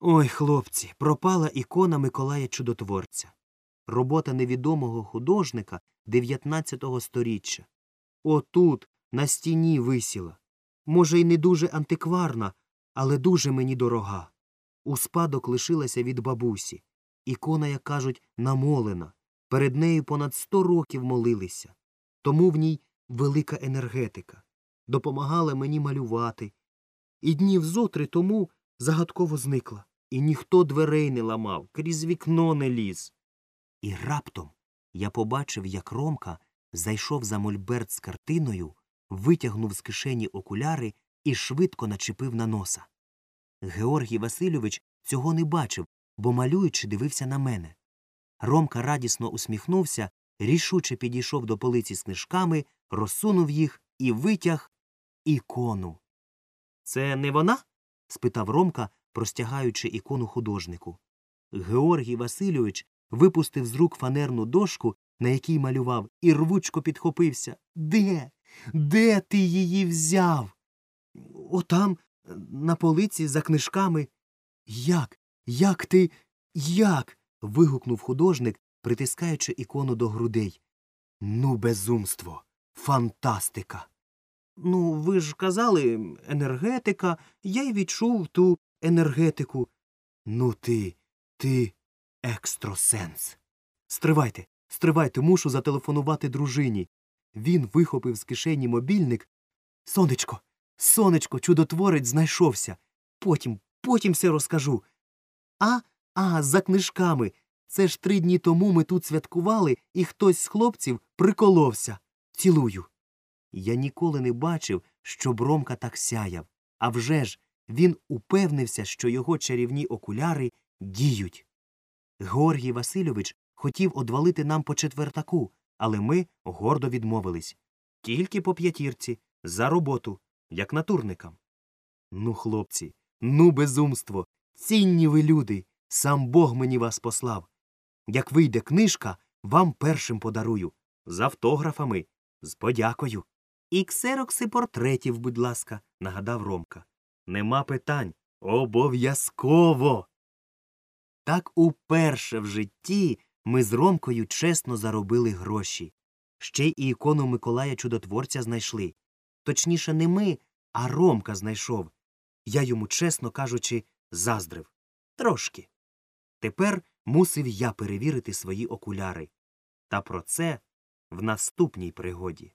Ой, хлопці, пропала ікона Миколая Чудотворця. Робота невідомого художника 19-го сторіччя. Отут, на стіні висіла. Може, й не дуже антикварна, але дуже мені дорога. У спадок лишилася від бабусі. Ікона, як кажуть, намолена. Перед нею понад сто років молилися. Тому в ній велика енергетика. Допомагала мені малювати. І днів зотри тому загадково зникла. І ніхто дверей не ламав, крізь вікно не ліз. І раптом я побачив, як Ромка зайшов за мольберт з картиною, витягнув з кишені окуляри і швидко начепив на носа. Георгій Васильович цього не бачив, бо малюючи дивився на мене. Ромка радісно усміхнувся, рішуче підійшов до полиці з книжками, розсунув їх і витяг ікону. Це не вона? спитав Ромка, простягаючи ікону художнику. Георгій Васильович випустив з рук фанерну дошку, на якій малював, і рвучко підхопився. Де? Де ти її взяв? Отам, на полиці, за книжками. Як? Як ти? Як? вигукнув художник, притискаючи ікону до грудей. Ну, безумство, фантастика. Ну, ви ж казали, енергетика, я й відчув ту енергетику. Ну ти, ти екстрасенс. Стривайте, стривайте, мушу зателефонувати дружині. Він вихопив з кишені мобільник. Сонечко, сонечко, чудотворець знайшовся. Потім, потім все розкажу. А, а, за книжками. Це ж три дні тому ми тут святкували, і хтось з хлопців приколовся. Цілую. Я ніколи не бачив, щоб Ромка так сяяв. А вже ж він упевнився, що його чарівні окуляри діють. Георгій Васильович хотів одвалити нам по четвертаку, але ми гордо відмовились. Тільки по п'ятірці, за роботу, як натурникам. Ну, хлопці, ну, безумство, цінні ви люди, сам Бог мені вас послав. Як вийде книжка, вам першим подарую. З автографами, з подякою. І ксерокси портретів, будь ласка, нагадав Ромка. Нема питань. Обов'язково. Так уперше в житті ми з Ромкою чесно заробили гроші. Ще й ікону Миколая Чудотворця знайшли. Точніше, не ми, а Ромка знайшов. Я йому, чесно кажучи, заздрив. Трошки. Тепер мусив я перевірити свої окуляри. Та про це в наступній пригоді.